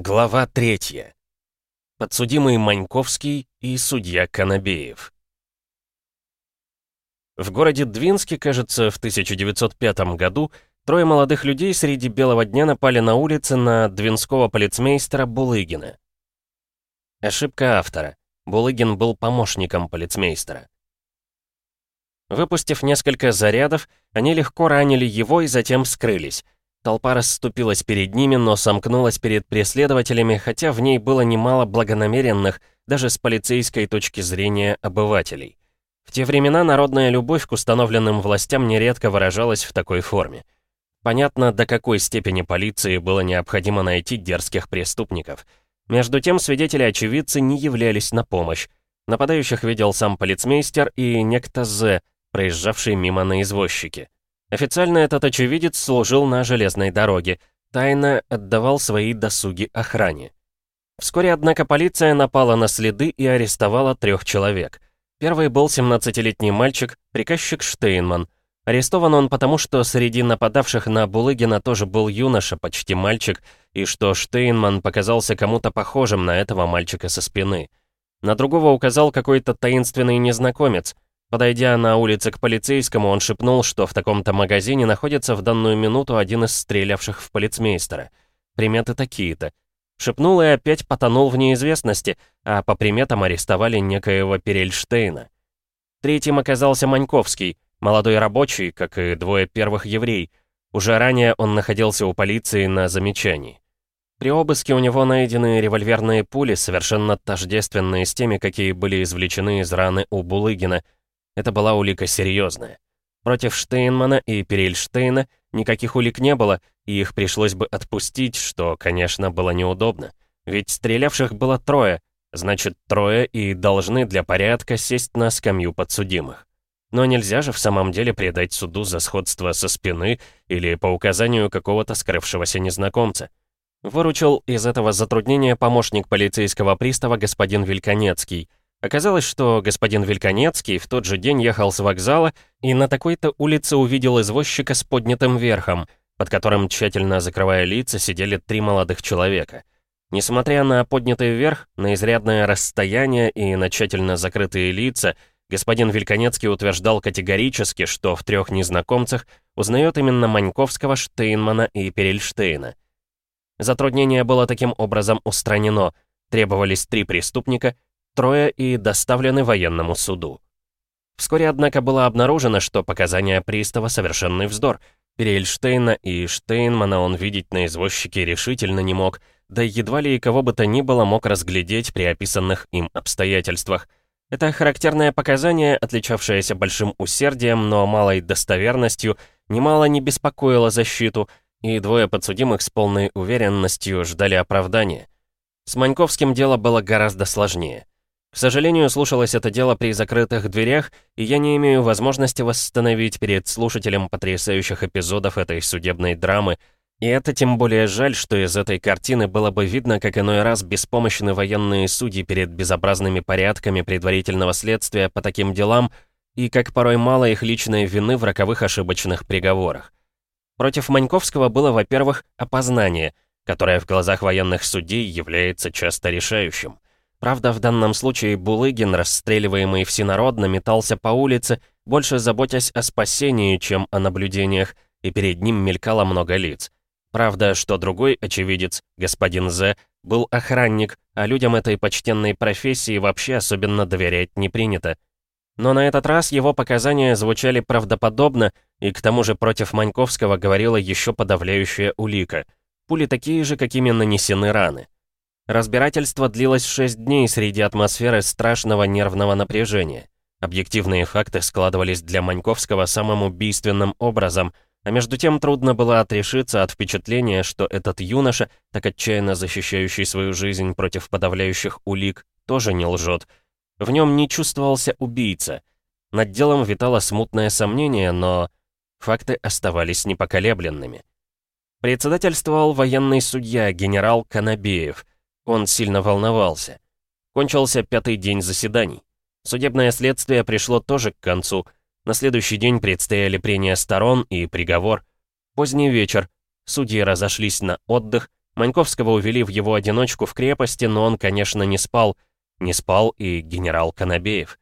Глава третья. Подсудимый Маньковский и судья Конобеев. В городе Двинске, кажется, в 1905 году трое молодых людей среди белого дня напали на улице на двинского полицмейстера Булыгина. Ошибка автора. Булыгин был помощником полицмейстера. Выпустив несколько зарядов, они легко ранили его и затем скрылись. Толпа расступилась перед ними, но сомкнулась перед преследователями, хотя в ней было немало благонамеренных, даже с полицейской точки зрения, обывателей. В те времена народная любовь к установленным властям нередко выражалась в такой форме. Понятно, до какой степени полиции было необходимо найти дерзких преступников. Между тем, свидетели-очевидцы не являлись на помощь. Нападающих видел сам полицмейстер и некто З, проезжавший мимо на извозчике. Официально этот очевидец служил на железной дороге, тайно отдавал свои досуги охране. Вскоре, однако, полиция напала на следы и арестовала трех человек. Первый был 17-летний мальчик, приказчик Штейнман. Арестован он потому, что среди нападавших на Булыгина тоже был юноша, почти мальчик, и что Штейнман показался кому-то похожим на этого мальчика со спины. На другого указал какой-то таинственный незнакомец — Подойдя на улице к полицейскому, он шепнул, что в таком-то магазине находится в данную минуту один из стрелявших в полицмейстера. Приметы такие-то. Шепнул и опять потонул в неизвестности, а по приметам арестовали некоего Перельштейна. Третьим оказался Маньковский, молодой рабочий, как и двое первых еврей. Уже ранее он находился у полиции на замечании. При обыске у него найдены револьверные пули, совершенно тождественные с теми, какие были извлечены из раны у Булыгина — это была улика серьезная. Против Штейнмана и Перельштейна никаких улик не было, и их пришлось бы отпустить, что, конечно, было неудобно. Ведь стрелявших было трое, значит, трое и должны для порядка сесть на скамью подсудимых. Но нельзя же в самом деле предать суду за сходство со спины или по указанию какого-то скрывшегося незнакомца. Выручил из этого затруднения помощник полицейского пристава господин Вельконецкий, Оказалось, что господин Вельконецкий в тот же день ехал с вокзала и на такой-то улице увидел извозчика с поднятым верхом, под которым, тщательно закрывая лица, сидели три молодых человека. Несмотря на поднятый верх, на изрядное расстояние и на тщательно закрытые лица, господин Вельконецкий утверждал категорически, что в трех незнакомцах узнает именно Маньковского, Штейнмана и Перельштейна. Затруднение было таким образом устранено. Требовались три преступника — трое и доставлены военному суду. Вскоре, однако, было обнаружено, что показания пристава — совершенный вздор. Перельштейна и Штейнмана он видеть на извозчике решительно не мог, да едва ли и кого бы то ни было мог разглядеть при описанных им обстоятельствах. Это характерное показание, отличавшееся большим усердием, но малой достоверностью, немало не беспокоило защиту, и двое подсудимых с полной уверенностью ждали оправдания. С Маньковским дело было гораздо сложнее. К сожалению, слушалось это дело при закрытых дверях, и я не имею возможности восстановить перед слушателем потрясающих эпизодов этой судебной драмы, и это тем более жаль, что из этой картины было бы видно, как иной раз беспомощны военные судьи перед безобразными порядками предварительного следствия по таким делам, и как порой мало их личной вины в роковых ошибочных приговорах. Против Маньковского было, во-первых, опознание, которое в глазах военных судей является часто решающим. Правда, в данном случае Булыгин, расстреливаемый всенародно, метался по улице, больше заботясь о спасении, чем о наблюдениях, и перед ним мелькало много лиц. Правда, что другой очевидец, господин З, был охранник, а людям этой почтенной профессии вообще особенно доверять не принято. Но на этот раз его показания звучали правдоподобно, и к тому же против Маньковского говорила еще подавляющая улика. Пули такие же, какими нанесены раны. Разбирательство длилось шесть дней среди атмосферы страшного нервного напряжения. Объективные факты складывались для Маньковского самым убийственным образом, а между тем трудно было отрешиться от впечатления, что этот юноша, так отчаянно защищающий свою жизнь против подавляющих улик, тоже не лжет. В нем не чувствовался убийца. Над делом витало смутное сомнение, но факты оставались непоколебленными. Председательствовал военный судья генерал Конобеев — он сильно волновался. Кончился пятый день заседаний. Судебное следствие пришло тоже к концу. На следующий день предстояли прения сторон и приговор. Поздний вечер. Судьи разошлись на отдых, Маньковского увели в его одиночку в крепости, но он, конечно, не спал. Не спал и генерал Конобеев.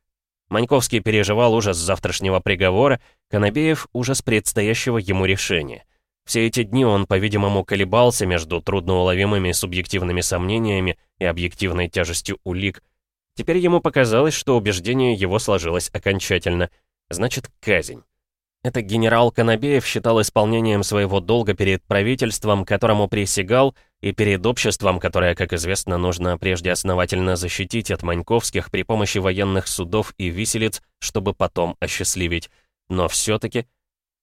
Маньковский переживал ужас завтрашнего приговора, Конобеев — ужас предстоящего ему решения. Все эти дни он, по-видимому, колебался между трудноуловимыми субъективными сомнениями и объективной тяжестью улик. Теперь ему показалось, что убеждение его сложилось окончательно. Значит, казнь. Это генерал Конобеев считал исполнением своего долга перед правительством, которому присягал, и перед обществом, которое, как известно, нужно прежде основательно защитить от Маньковских при помощи военных судов и виселиц, чтобы потом осчастливить. Но все-таки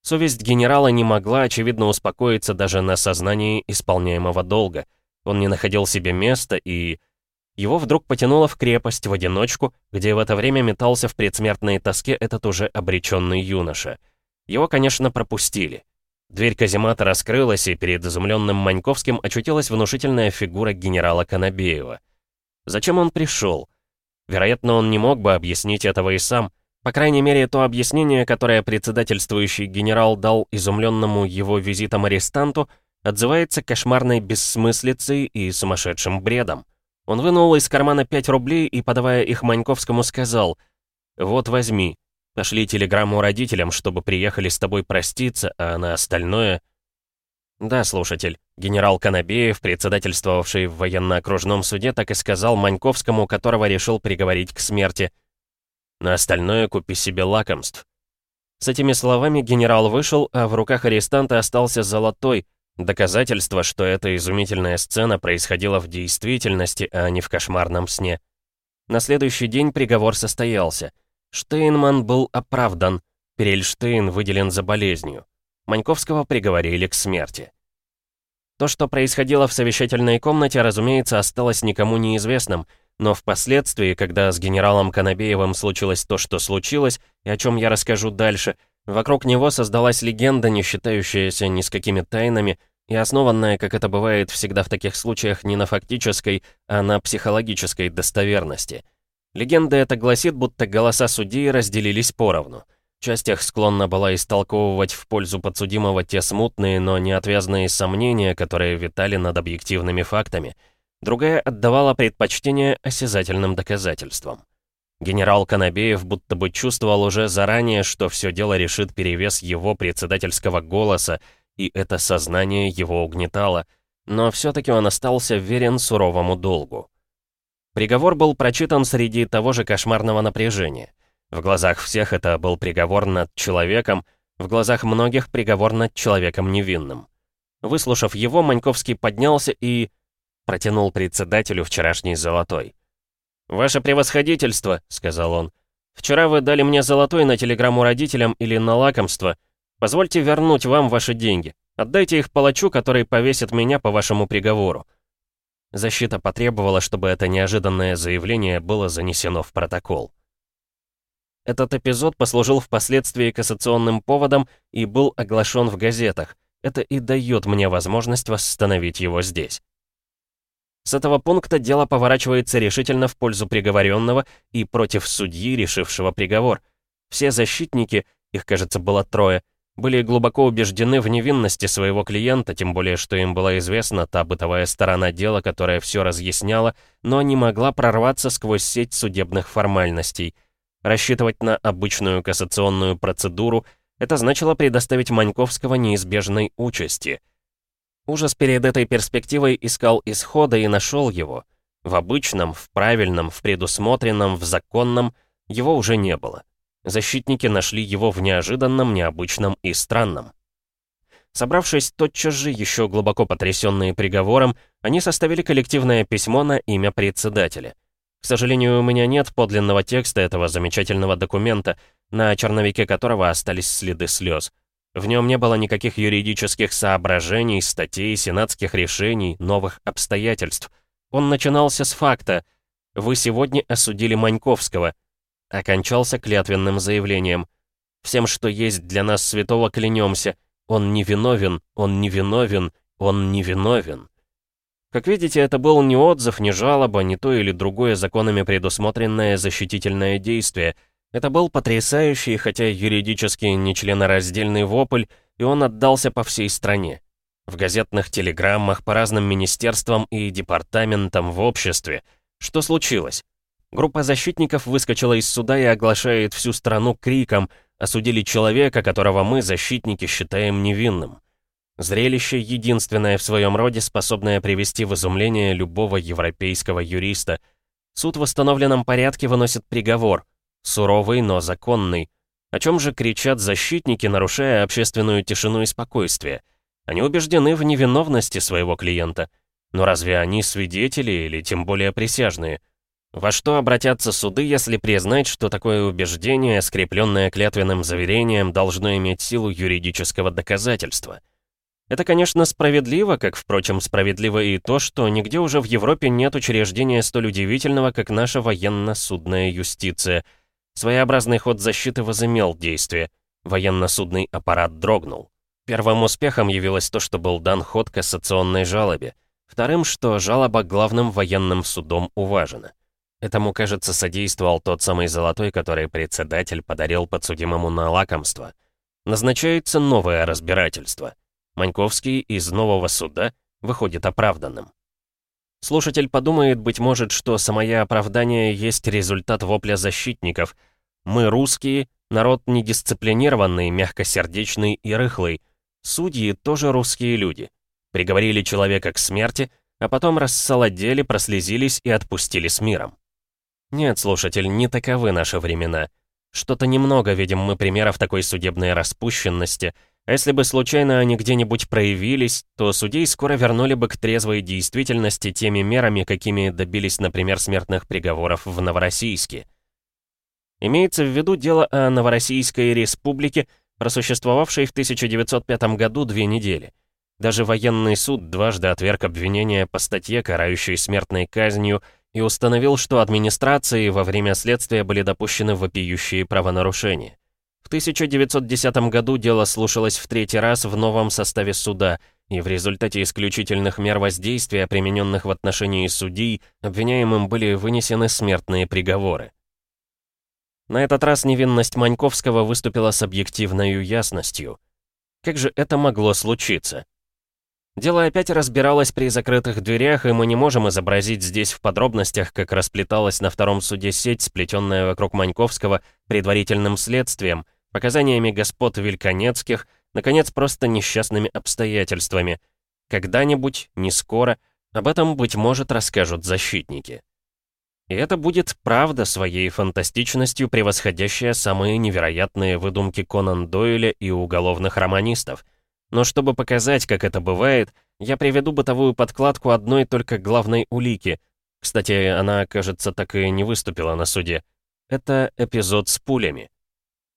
совесть генерала не могла, очевидно, успокоиться даже на сознании исполняемого долга. Он не находил себе места и... Его вдруг потянуло в крепость в одиночку, где в это время метался в предсмертной тоске этот уже обреченный юноша — его, конечно, пропустили. Дверь каземата раскрылась, и перед изумленным Маньковским очутилась внушительная фигура генерала Конобеева. Зачем он пришел? Вероятно, он не мог бы объяснить этого и сам. По крайней мере, то объяснение, которое председательствующий генерал дал изумленному его визитом арестанту, отзывается кошмарной бессмыслицей и сумасшедшим бредом. Он вынул из кармана 5 рублей и, подавая их Маньковскому, сказал «Вот возьми, Пошли телеграмму родителям, чтобы приехали с тобой проститься, а на остальное... Да, слушатель, генерал Конобеев, председательствовавший в военно-окружном суде, так и сказал Маньковскому, которого решил приговорить к смерти. На остальное купи себе лакомств. С этими словами генерал вышел, а в руках арестанта остался золотой, доказательство, что эта изумительная сцена происходила в действительности, а не в кошмарном сне. На следующий день приговор состоялся — Штейнман был оправдан, Перельштейн выделен за болезнью. Маньковского приговорили к смерти. То, что происходило в совещательной комнате, разумеется, осталось никому неизвестным, но впоследствии, когда с генералом Конобеевым случилось то, что случилось, и о чем я расскажу дальше, вокруг него создалась легенда, не считающаяся ни с какими тайнами, и основанная, как это бывает всегда в таких случаях, не на фактической, а на психологической достоверности. Легенда эта гласит, будто голоса судьи разделились поровну. Часть их склонна была истолковывать в пользу подсудимого те смутные, но неотвязные сомнения, которые витали над объективными фактами. Другая отдавала предпочтение осязательным доказательствам. Генерал Конобеев будто бы чувствовал уже заранее, что все дело решит перевес его председательского голоса, и это сознание его угнетало, но все-таки он остался верен суровому долгу. Приговор был прочитан среди того же кошмарного напряжения. В глазах всех это был приговор над человеком, в глазах многих приговор над человеком невинным. Выслушав его, Маньковский поднялся и... протянул председателю вчерашний золотой. «Ваше превосходительство», — сказал он, — «вчера вы дали мне золотой на телеграмму родителям или на лакомство. Позвольте вернуть вам ваши деньги. Отдайте их палачу, который повесит меня по вашему приговору. Защита потребовала, чтобы это неожиданное заявление было занесено в протокол. Этот эпизод послужил впоследствии кассационным поводом и был оглашен в газетах. Это и дает мне возможность восстановить его здесь. С этого пункта дело поворачивается решительно в пользу приговоренного и против судьи, решившего приговор. Все защитники, их, кажется, было трое, были глубоко убеждены в невинности своего клиента, тем более, что им была известна та бытовая сторона дела, которая все разъясняла, но не могла прорваться сквозь сеть судебных формальностей. Рассчитывать на обычную кассационную процедуру — это значило предоставить Маньковского неизбежной участи. Ужас перед этой перспективой искал исхода и нашел его. В обычном, в правильном, в предусмотренном, в законном его уже не было. Защитники нашли его в неожиданном, необычном и странном. Собравшись тотчас же, еще глубоко потрясенные приговором, они составили коллективное письмо на имя председателя. К сожалению, у меня нет подлинного текста этого замечательного документа, на черновике которого остались следы слез. В нем не было никаких юридических соображений, статей, сенатских решений, новых обстоятельств. Он начинался с факта «Вы сегодня осудили Маньковского окончался клятвенным заявлением. «Всем, что есть для нас святого, клянемся. Он невиновен, он невиновен, он невиновен». Как видите, это был не отзыв, не жалоба, не то или другое законами предусмотренное защитительное действие. Это был потрясающий, хотя юридически нечленораздельный вопль, и он отдался по всей стране. В газетных телеграммах по разным министерствам и департаментам в обществе. Что случилось? Группа защитников выскочила из суда и оглашает всю страну криком «Осудили человека, которого мы, защитники, считаем невинным». Зрелище единственное в своем роде, способное привести в изумление любого европейского юриста. Суд в восстановленном порядке выносит приговор. Суровый, но законный. О чем же кричат защитники, нарушая общественную тишину и спокойствие? Они убеждены в невиновности своего клиента. Но разве они свидетели или тем более присяжные? Во что обратятся суды, если признать, что такое убеждение, скрепленное клятвенным заверением, должно иметь силу юридического доказательства? Это, конечно, справедливо, как, впрочем, справедливо и то, что нигде уже в Европе нет учреждения столь удивительного, как наша военно-судная юстиция. Своеобразный ход защиты возымел действие. Военно-судный аппарат дрогнул. Первым успехом явилось то, что был дан ход кассационной жалобе. Вторым, что жалоба главным военным судом уважена. Этому, кажется, содействовал тот самый золотой, который председатель подарил подсудимому на лакомство. Назначается новое разбирательство — Маньковский из нового суда выходит оправданным. Слушатель подумает, быть может, что самое оправдание есть результат вопля защитников. Мы, русские, народ недисциплинированный, мягкосердечный и рыхлый. Судьи тоже русские люди. Приговорили человека к смерти, а потом рассолодели, прослезились и отпустили с миром. Нет, слушатель, не таковы наши времена. Что-то немного видим мы примеров такой судебной распущенности — если бы случайно они где-нибудь проявились, то судей скоро вернули бы к трезвой действительности теми мерами, какими добились, например, смертных приговоров в Новороссийске. Имеется в виду дело о Новороссийской республике, просуществовавшей в 1905 году две недели. Даже военный суд дважды отверг обвинения по статье, карающей смертной казнью, и установил, что администрации во время следствия были допущены вопиющие правонарушения. В 1910 году дело слушалось в третий раз в новом составе суда, и в результате исключительных мер воздействия, примененных в отношении судей, обвиняемым были вынесены смертные приговоры. На этот раз невинность Маньковского выступила с объективной ясностью. Как же это могло случиться? Дело опять разбиралось при закрытых дверях, и мы не можем изобразить здесь в подробностях, как расплеталась на втором суде сеть, сплетенная вокруг Маньковского предварительным следствием, показаниями господ Вельконецких, наконец, просто несчастными обстоятельствами. Когда-нибудь, не скоро, об этом, быть может, расскажут защитники. И это будет правда своей фантастичностью, превосходящая самые невероятные выдумки Конан Дойля и уголовных романистов. Но чтобы показать, как это бывает, я приведу бытовую подкладку одной только главной улики. Кстати, она, кажется, так и не выступила на суде. Это эпизод с пулями.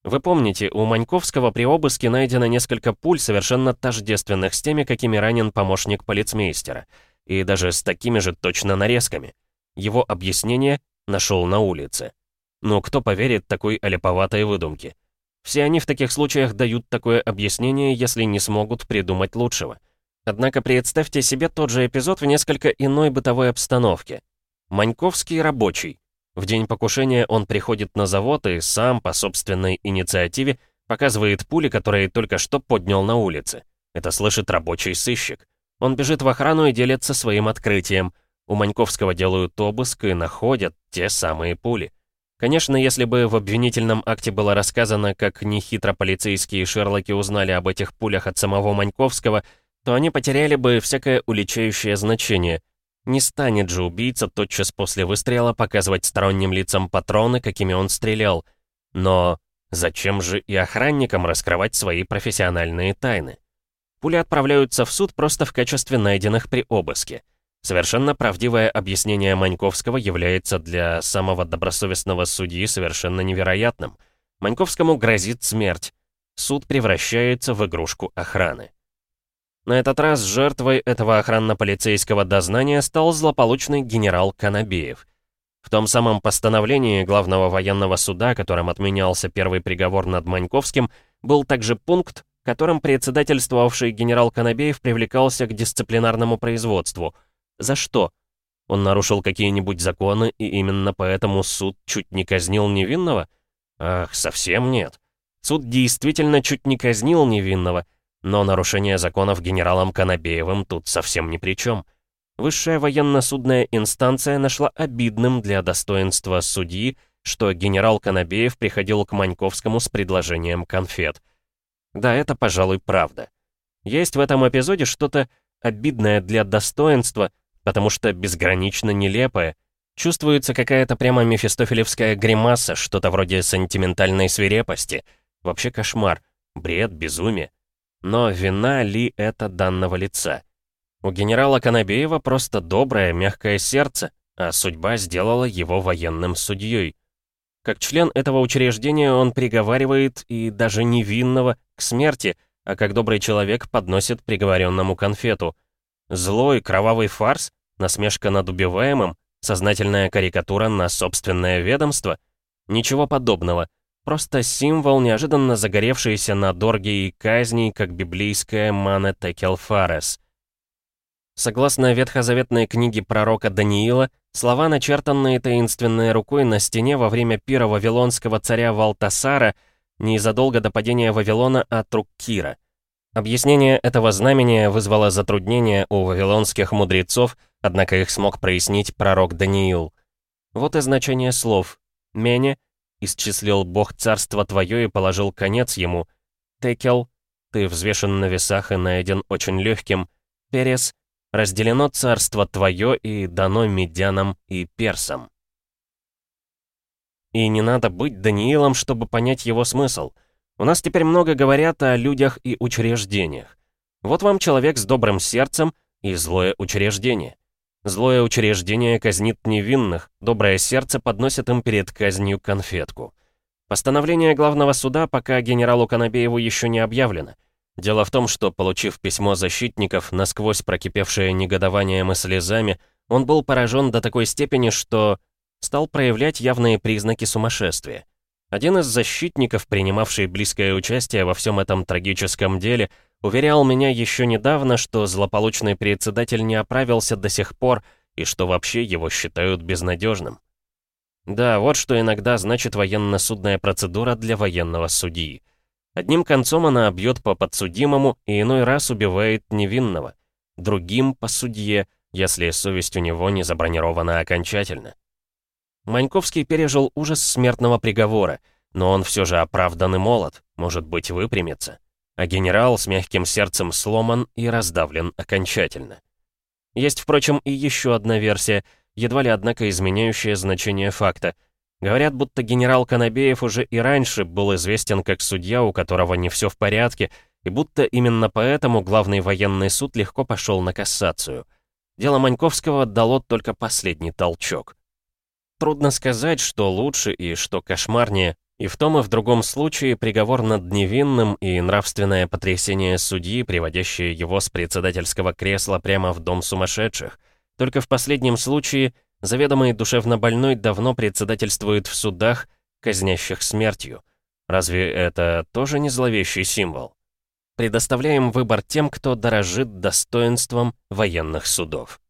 Вы помните, у Маньковского при обыске найдено несколько пуль, совершенно тождественных с теми, какими ранен помощник полицмейстера. И даже с такими же точно нарезками. Его объяснение нашел на улице. Но кто поверит такой олиповатой выдумке? Все они в таких случаях дают такое объяснение, если не смогут придумать лучшего. Однако представьте себе тот же эпизод в несколько иной бытовой обстановке. Маньковский рабочий. В день покушения он приходит на завод и сам, по собственной инициативе, показывает пули, которые только что поднял на улице. Это слышит рабочий сыщик. Он бежит в охрану и делится своим открытием. У Маньковского делают обыск и находят те самые пули. Конечно, если бы в обвинительном акте было рассказано, как нехитро полицейские Шерлоки узнали об этих пулях от самого Маньковского, то они потеряли бы всякое уличающее значение — не станет же убийца тотчас после выстрела показывать сторонним лицам патроны, какими он стрелял. Но зачем же и охранникам раскрывать свои профессиональные тайны? Пули отправляются в суд просто в качестве найденных при обыске. Совершенно правдивое объяснение Маньковского является для самого добросовестного судьи совершенно невероятным. Маньковскому грозит смерть. Суд превращается в игрушку охраны. На этот раз жертвой этого охранно-полицейского дознания стал злополучный генерал Канабеев. В том самом постановлении главного военного суда, которым отменялся первый приговор над Маньковским, был также пункт, которым председательствовавший генерал Канабеев привлекался к дисциплинарному производству. За что? Он нарушил какие-нибудь законы, и именно поэтому суд чуть не казнил невинного? Ах, совсем нет. Суд действительно чуть не казнил невинного — Но нарушение законов генералом Конобеевым тут совсем ни при чем. Высшая военно-судная инстанция нашла обидным для достоинства судьи, что генерал Конобеев приходил к Маньковскому с предложением конфет. Да, это, пожалуй, правда. Есть в этом эпизоде что-то обидное для достоинства, потому что безгранично нелепое. Чувствуется какая-то прямо мефистофелевская гримаса, что-то вроде сентиментальной свирепости. Вообще кошмар, бред, безумие. Но вина ли это данного лица? У генерала Конобеева просто доброе, мягкое сердце, а судьба сделала его военным судьей. Как член этого учреждения он приговаривает и даже невинного к смерти, а как добрый человек подносит приговоренному конфету. Злой, кровавый фарс? Насмешка над убиваемым? Сознательная карикатура на собственное ведомство? Ничего подобного. Просто символ, неожиданно загоревшийся на дорге и казни, как библейская мана Текел Фарес. Согласно ветхозаветной книге пророка Даниила, слова, начертанные таинственной рукой на стене во время пира вавилонского царя Валтасара, незадолго до падения Вавилона от рук Кира — Объяснение этого знамения вызвало затруднения у вавилонских мудрецов, однако их смог прояснить пророк Даниил. Вот и значение слов. «Мене» исчислил Бог царство твое и положил конец ему. «Текел» — ты взвешен на весах и найден очень легким. «Перес» — разделено царство твое и дано медянам и персам. И не надо быть Даниилом, чтобы понять его смысл — у нас теперь много говорят о людях и учреждениях. Вот вам человек с добрым сердцем и злое учреждение. Злое учреждение казнит невинных, доброе сердце подносит им перед казнью конфетку. Постановление главного суда пока генералу Конобееву еще не объявлено. Дело в том, что, получив письмо защитников, насквозь прокипевшее негодованием и слезами, он был поражен до такой степени, что стал проявлять явные признаки сумасшествия. Один из защитников, принимавший близкое участие во всем этом трагическом деле, уверял меня еще недавно, что злополучный председатель не оправился до сих пор и что вообще его считают безнадежным. Да, вот что иногда значит военно-судная процедура для военного судьи. Одним концом она бьет по подсудимому и иной раз убивает невинного. Другим — по судье, если совесть у него не забронирована окончательно. Маньковский пережил ужас смертного приговора, но он все же оправдан и молод, может быть, выпрямится. А генерал с мягким сердцем сломан и раздавлен окончательно. Есть, впрочем, и еще одна версия, едва ли, однако, изменяющая значение факта. Говорят, будто генерал Конобеев уже и раньше был известен как судья, у которого не все в порядке, и будто именно поэтому главный военный суд легко пошел на кассацию. Дело Маньковского дало только последний толчок. Трудно сказать, что лучше и что кошмарнее. И в том и в другом случае приговор над невинным и нравственное потрясение судьи, приводящее его с председательского кресла прямо в дом сумасшедших. Только в последнем случае заведомый душевно больной давно председательствует в судах, казнящих смертью. Разве это тоже не зловещий символ? Предоставляем выбор тем, кто дорожит достоинством военных судов.